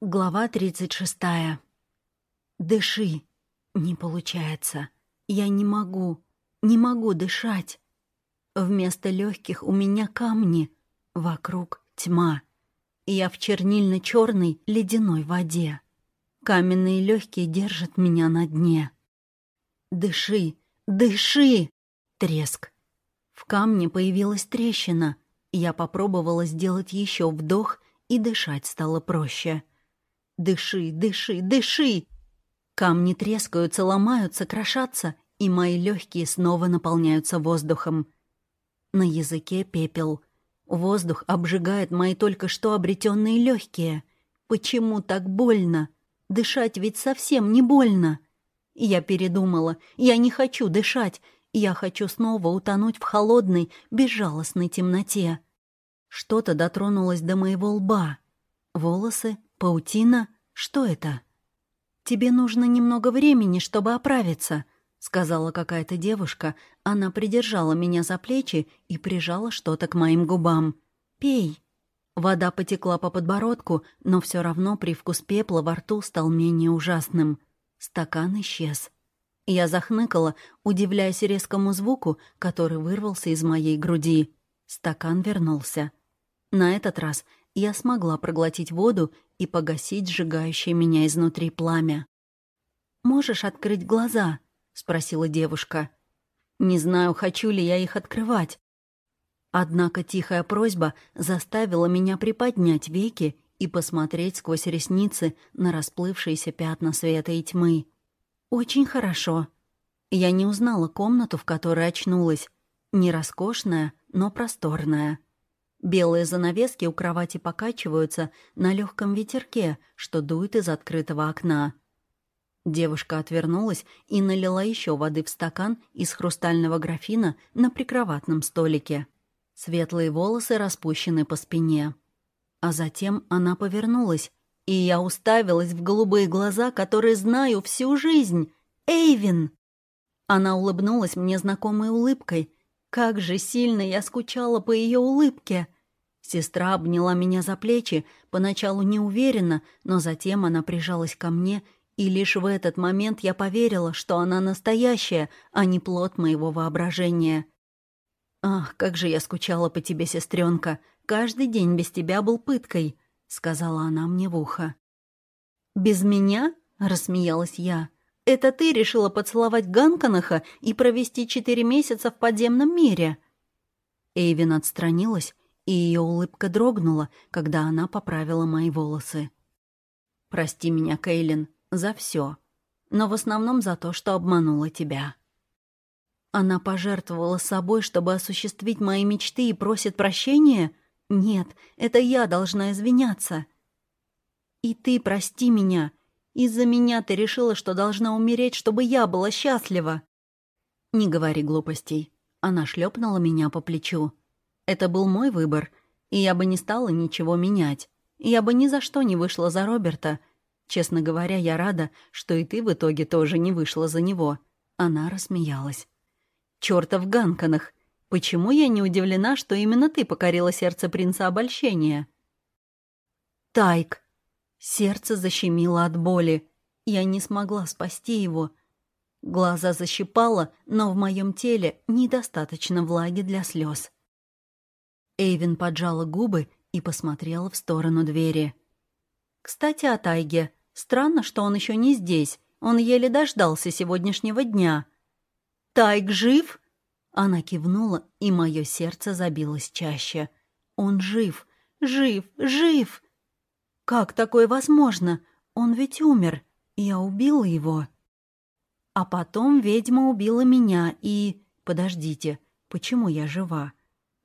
Глава 36. Дыши. Не получается. Я не могу. Не могу дышать. Вместо легких у меня камни. Вокруг тьма. Я в чернильно-черной ледяной воде. Каменные легкие держат меня на дне. Дыши. Дыши. Треск. В камне появилась трещина. Я попробовала сделать еще вдох, и дышать стало проще. Дыши, дыши, дыши! Камни трескаются, ломаются, крошатся, и мои легкие снова наполняются воздухом. На языке пепел. Воздух обжигает мои только что обретенные легкие. Почему так больно? Дышать ведь совсем не больно. Я передумала. Я не хочу дышать. Я хочу снова утонуть в холодной, безжалостной темноте. Что-то дотронулось до моего лба. Волосы, «Паутина? Что это?» «Тебе нужно немного времени, чтобы оправиться», — сказала какая-то девушка. Она придержала меня за плечи и прижала что-то к моим губам. «Пей». Вода потекла по подбородку, но все равно привкус пепла во рту стал менее ужасным. Стакан исчез. Я захныкала, удивляясь резкому звуку, который вырвался из моей груди. Стакан вернулся. На этот раз я смогла проглотить воду и погасить сжигающее меня изнутри пламя. «Можешь открыть глаза?» — спросила девушка. «Не знаю, хочу ли я их открывать». Однако тихая просьба заставила меня приподнять веки и посмотреть сквозь ресницы на расплывшиеся пятна света и тьмы. «Очень хорошо». Я не узнала комнату, в которой очнулась. Не роскошная, но просторная. Белые занавески у кровати покачиваются на легком ветерке, что дует из открытого окна. Девушка отвернулась и налила еще воды в стакан из хрустального графина на прикроватном столике. Светлые волосы распущены по спине. А затем она повернулась, и я уставилась в голубые глаза, которые знаю всю жизнь. «Эйвин!» Она улыбнулась мне знакомой улыбкой — как же сильно я скучала по ее улыбке. Сестра обняла меня за плечи, поначалу неуверенно, но затем она прижалась ко мне, и лишь в этот момент я поверила, что она настоящая, а не плод моего воображения. «Ах, как же я скучала по тебе, сестренка! Каждый день без тебя был пыткой», — сказала она мне в ухо. «Без меня?» — рассмеялась я. Это ты решила поцеловать Ганканаха и провести четыре месяца в подземном мире?» Эйвин отстранилась, и ее улыбка дрогнула, когда она поправила мои волосы. «Прости меня, Кейлин, за все, но в основном за то, что обманула тебя». Она пожертвовала собой, чтобы осуществить мои мечты и просит прощения? Нет, это я должна извиняться. «И ты прости меня», из-за меня ты решила, что должна умереть, чтобы я была счастлива». «Не говори глупостей». Она шлепнула меня по плечу. «Это был мой выбор, и я бы не стала ничего менять. Я бы ни за что не вышла за Роберта. Честно говоря, я рада, что и ты в итоге тоже не вышла за него». Она рассмеялась. «Чёртов Ганканах! Почему я не удивлена, что именно ты покорила сердце принца обольщения?» «Тайк!» Сердце защемило от боли. Я не смогла спасти его. Глаза защипало, но в моем теле недостаточно влаги для слез. Эйвин поджала губы и посмотрела в сторону двери. «Кстати, о Тайге. Странно, что он еще не здесь. Он еле дождался сегодняшнего дня». «Тайг жив?» Она кивнула, и мое сердце забилось чаще. «Он жив! Жив! Жив!» Как такое возможно? Он ведь умер. Я убила его. А потом ведьма убила меня и... Подождите, почему я жива?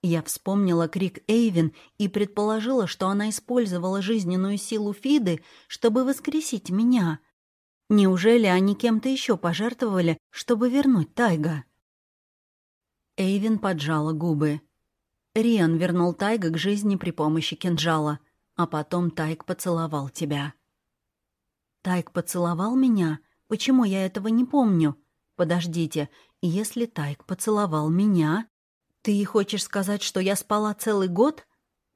Я вспомнила крик Эйвин и предположила, что она использовала жизненную силу Фиды, чтобы воскресить меня. Неужели они кем-то еще пожертвовали, чтобы вернуть Тайга? Эйвин поджала губы. Риан вернул Тайга к жизни при помощи кинжала — а потом Тайк поцеловал тебя». «Тайк поцеловал меня? Почему я этого не помню? Подождите, если Тайк поцеловал меня...» «Ты хочешь сказать, что я спала целый год?»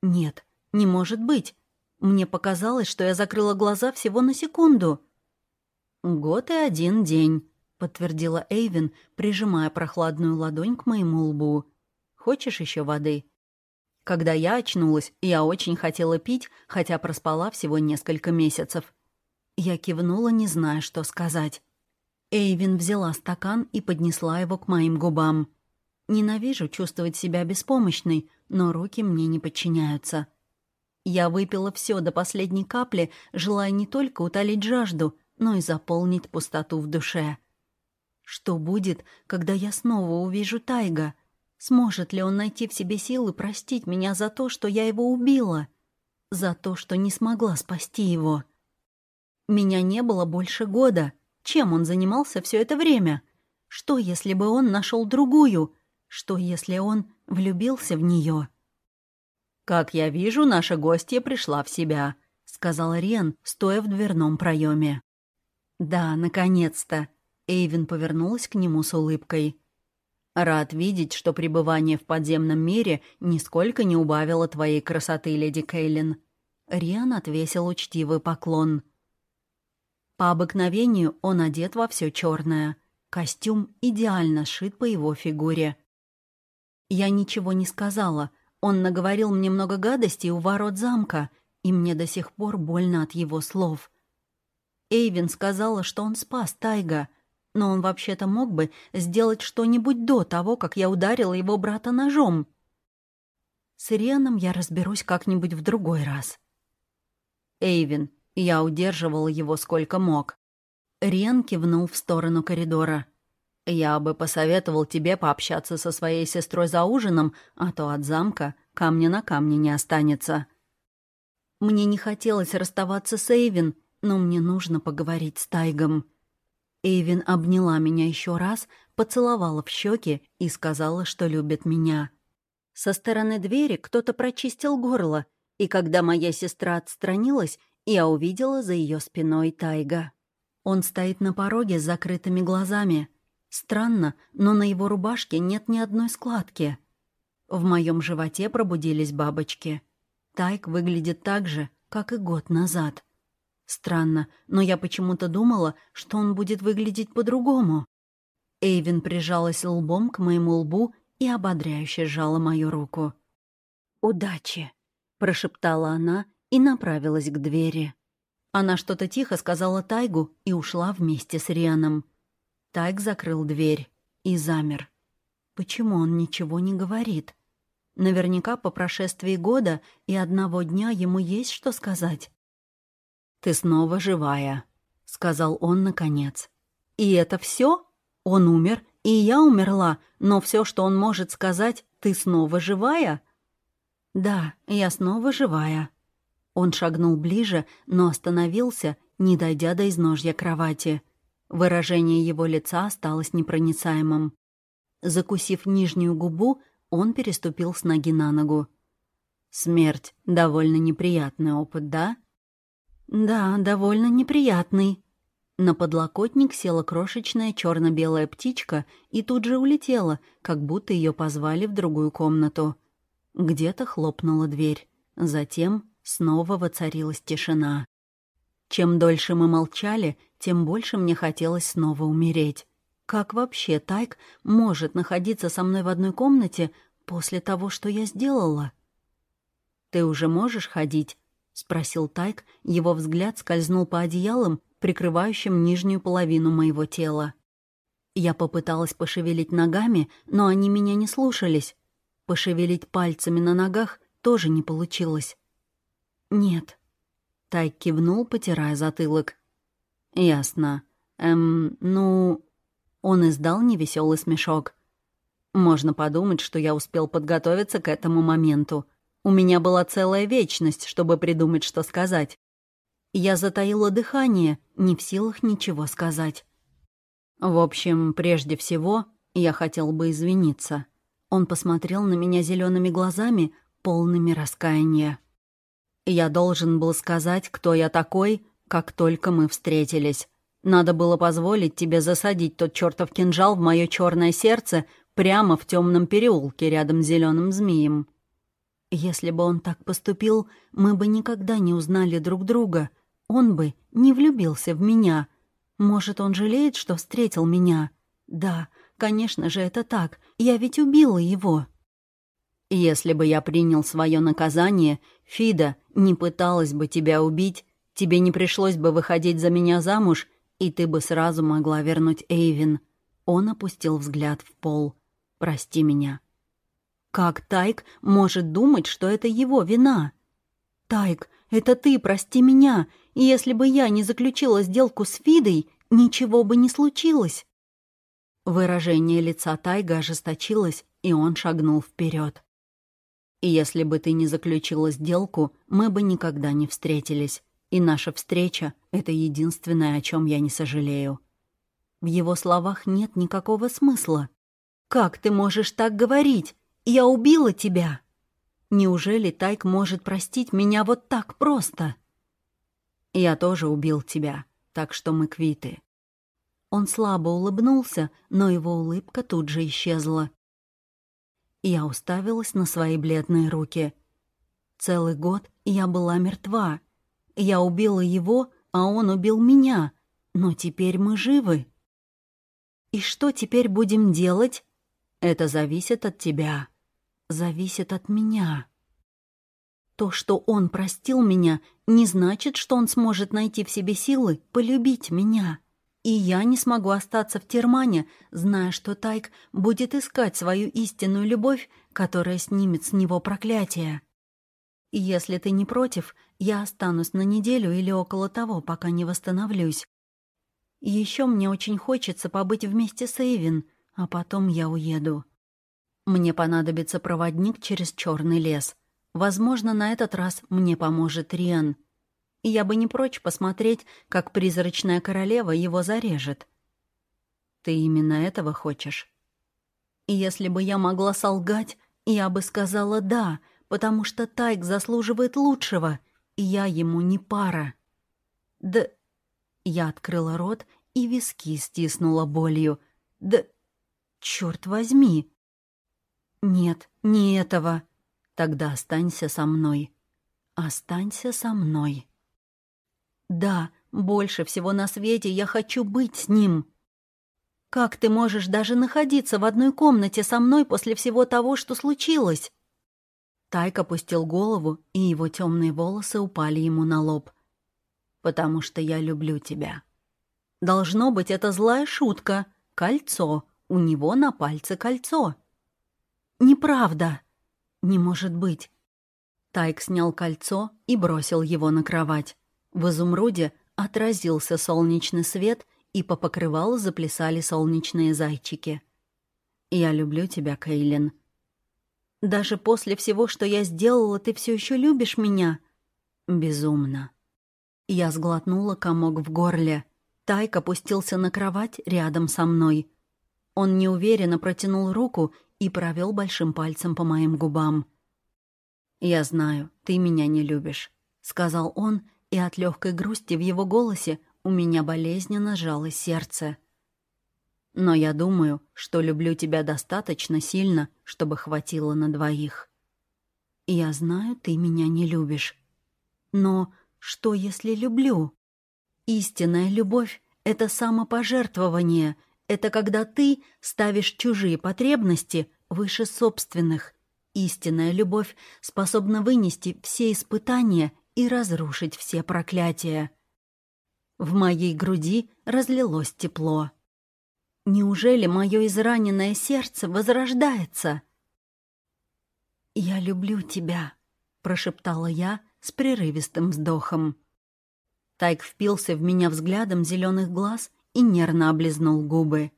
«Нет, не может быть. Мне показалось, что я закрыла глаза всего на секунду. «Год и один день», — подтвердила Эйвин, прижимая прохладную ладонь к моему лбу. «Хочешь еще воды?» Когда я очнулась, я очень хотела пить, хотя проспала всего несколько месяцев. Я кивнула, не зная, что сказать. Эйвин взяла стакан и поднесла его к моим губам. Ненавижу чувствовать себя беспомощной, но руки мне не подчиняются. Я выпила все до последней капли, желая не только утолить жажду, но и заполнить пустоту в душе. Что будет, когда я снова увижу Тайга — Сможет ли он найти в себе силы простить меня за то, что я его убила? За то, что не смогла спасти его? Меня не было больше года. Чем он занимался все это время? Что, если бы он нашел другую? Что, если он влюбился в нее? «Как я вижу, наша гостья пришла в себя», — сказал Рен, стоя в дверном проеме. «Да, наконец-то!» Эйвин повернулась к нему с улыбкой. Рад видеть, что пребывание в подземном мире нисколько не убавило твоей красоты, леди Кейлин. Риан отвесил учтивый поклон. По обыкновению он одет во все черное. Костюм идеально сшит по его фигуре. Я ничего не сказала. Он наговорил мне много гадостей у ворот замка, и мне до сих пор больно от его слов. Эйвин сказала, что он спас Тайга — но он вообще-то мог бы сделать что-нибудь до того, как я ударила его брата ножом. С Ирианом я разберусь как-нибудь в другой раз. Эйвин, я удерживала его сколько мог. Рен кивнул в сторону коридора. «Я бы посоветовал тебе пообщаться со своей сестрой за ужином, а то от замка камня на камне не останется». Мне не хотелось расставаться с Эйвин, но мне нужно поговорить с Тайгом. Эйвин обняла меня еще раз, поцеловала в щеки и сказала, что любит меня. Со стороны двери кто-то прочистил горло, и когда моя сестра отстранилась, я увидела за ее спиной Тайга. Он стоит на пороге с закрытыми глазами. Странно, но на его рубашке нет ни одной складки. В моем животе пробудились бабочки. Тайг выглядит так же, как и год назад. Странно, но я почему-то думала, что он будет выглядеть по-другому. Эйвин прижалась лбом к моему лбу и ободряюще сжала мою руку. «Удачи!» — прошептала она и направилась к двери. Она что-то тихо сказала Тайгу и ушла вместе с Рианом. Тайг закрыл дверь и замер. Почему он ничего не говорит? Наверняка по прошествии года и одного дня ему есть что сказать. «Ты снова живая», — сказал он наконец. «И это все? Он умер, и я умерла, но все, что он может сказать, ты снова живая?» «Да, я снова живая». Он шагнул ближе, но остановился, не дойдя до изножья кровати. Выражение его лица осталось непроницаемым. Закусив нижнюю губу, он переступил с ноги на ногу. «Смерть — довольно неприятный опыт, да?» «Да, довольно неприятный». На подлокотник села крошечная черно белая птичка и тут же улетела, как будто ее позвали в другую комнату. Где-то хлопнула дверь. Затем снова воцарилась тишина. Чем дольше мы молчали, тем больше мне хотелось снова умереть. Как вообще Тайк может находиться со мной в одной комнате после того, что я сделала? «Ты уже можешь ходить?» — спросил Тайк. Его взгляд скользнул по одеялам, прикрывающим нижнюю половину моего тела. Я попыталась пошевелить ногами, но они меня не слушались. Пошевелить пальцами на ногах тоже не получилось. «Нет». Тайк кивнул, потирая затылок. «Ясно. Эм, ну...» Он издал невеселый смешок. «Можно подумать, что я успел подготовиться к этому моменту. У меня была целая вечность, чтобы придумать, что сказать. Я затаила дыхание, не в силах ничего сказать. В общем, прежде всего, я хотел бы извиниться. Он посмотрел на меня зелеными глазами, полными раскаяния. Я должен был сказать, кто я такой, как только мы встретились. Надо было позволить тебе засадить тот чертов кинжал в мое черное сердце прямо в темном переулке рядом с зеленым змеем. Если бы он так поступил, мы бы никогда не узнали друг друга. Он бы не влюбился в меня. Может, он жалеет, что встретил меня? Да, конечно же, это так. Я ведь убила его. Если бы я принял свое наказание, Фида не пыталась бы тебя убить, тебе не пришлось бы выходить за меня замуж, и ты бы сразу могла вернуть Эйвин. Он опустил взгляд в пол. «Прости меня». Как Тайк может думать, что это его вина? «Тайк, это ты, прости меня. И если бы я не заключила сделку с Фидой, ничего бы не случилось». Выражение лица Тайга ожесточилось, и он шагнул вперед. «И если бы ты не заключила сделку, мы бы никогда не встретились. И наша встреча — это единственное, о чем я не сожалею». В его словах нет никакого смысла. «Как ты можешь так говорить? Я убила тебя!» Неужели Тайк может простить меня вот так просто? Я тоже убил тебя, так что мы квиты. Он слабо улыбнулся, но его улыбка тут же исчезла. Я уставилась на свои бледные руки. Целый год я была мертва. Я убила его, а он убил меня. Но теперь мы живы. И что теперь будем делать? Это зависит от тебя. Зависит от меня. То, что он простил меня, не значит, что он сможет найти в себе силы полюбить меня. И я не смогу остаться в Термане, зная, что Тайк будет искать свою истинную любовь, которая снимет с него проклятие. Если ты не против, я останусь на неделю или около того, пока не восстановлюсь. Еще мне очень хочется побыть вместе с Эйвин, а потом я уеду. Мне понадобится проводник через черный лес. Возможно, на этот раз мне поможет Риан. И я бы не прочь посмотреть, как призрачная королева его зарежет. Ты именно этого хочешь? Если бы я могла солгать, я бы сказала «да», потому что Тайк заслуживает лучшего, и я ему не пара. Да я открыла рот и виски стиснула болью. «Да... черт возьми!» «Нет, не этого. Тогда останься со мной. Останься со мной». «Да, больше всего на свете я хочу быть с ним». «Как ты можешь даже находиться в одной комнате со мной после всего того, что случилось?» Тайк опустил голову, и его темные волосы упали ему на лоб потому что я люблю тебя. Должно быть, это злая шутка. Кольцо. У него на пальце кольцо. Неправда. Не может быть. Тайк снял кольцо и бросил его на кровать. В изумруде отразился солнечный свет, и по покрывалу заплясали солнечные зайчики. «Я люблю тебя, Кейлин». «Даже после всего, что я сделала, ты все еще любишь меня?» «Безумно». Я сглотнула комок в горле. Тайк опустился на кровать рядом со мной. Он неуверенно протянул руку и провел большим пальцем по моим губам. «Я знаю, ты меня не любишь», — сказал он, и от легкой грусти в его голосе у меня болезненно сжалось сердце. «Но я думаю, что люблю тебя достаточно сильно, чтобы хватило на двоих». «Я знаю, ты меня не любишь. Но что, если люблю? Истинная любовь — это самопожертвование. Это когда ты ставишь чужие потребности выше собственных. Истинная любовь способна вынести все испытания и разрушить все проклятия. В моей груди разлилось тепло. Неужели мое израненное сердце возрождается? «Я люблю тебя», — прошептала я, с прерывистым вздохом. Тайк впился в меня взглядом зеленых глаз и нервно облизнул губы.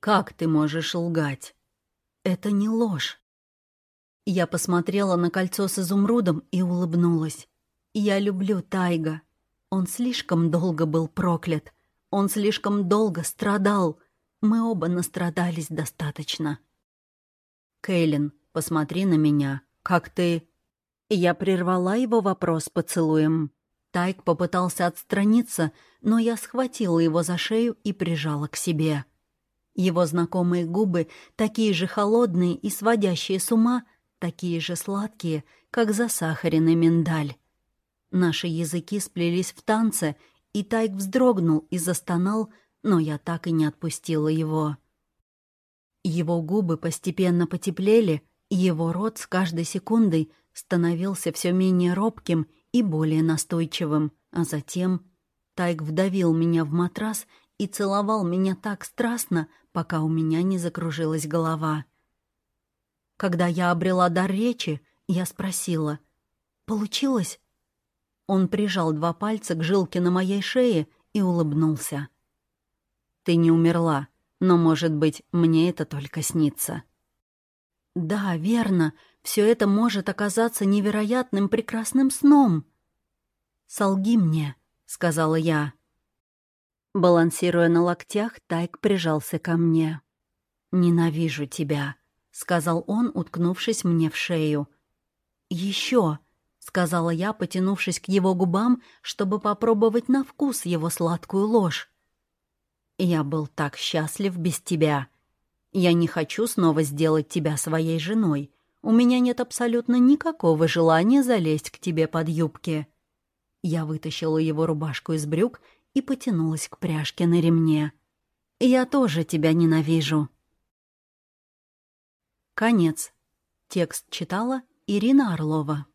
«Как ты можешь лгать?» «Это не ложь». Я посмотрела на кольцо с изумрудом и улыбнулась. «Я люблю Тайга. Он слишком долго был проклят. Он слишком долго страдал. Мы оба настрадались достаточно». «Кейлин, посмотри на меня. Как ты...» Я прервала его вопрос поцелуем. Тайк попытался отстраниться, но я схватила его за шею и прижала к себе. Его знакомые губы, такие же холодные и сводящие с ума, такие же сладкие, как засахаренный миндаль. Наши языки сплелись в танце, и Тайк вздрогнул и застонал, но я так и не отпустила его. Его губы постепенно потеплели, и его рот с каждой секундой становился все менее робким и более настойчивым, а затем Тайк вдавил меня в матрас и целовал меня так страстно, пока у меня не закружилась голова. Когда я обрела дар речи, я спросила, «Получилось?» Он прижал два пальца к жилке на моей шее и улыбнулся. «Ты не умерла, но, может быть, мне это только снится». «Да, верно, все это может оказаться невероятным прекрасным сном». «Солги мне», — сказала я. Балансируя на локтях, Тайк прижался ко мне. «Ненавижу тебя», — сказал он, уткнувшись мне в шею. «Еще», — сказала я, потянувшись к его губам, чтобы попробовать на вкус его сладкую ложь. «Я был так счастлив без тебя. Я не хочу снова сделать тебя своей женой. У меня нет абсолютно никакого желания залезть к тебе под юбки». Я вытащила его рубашку из брюк и потянулась к пряжке на ремне. «Я тоже тебя ненавижу». Конец. Текст читала Ирина Орлова.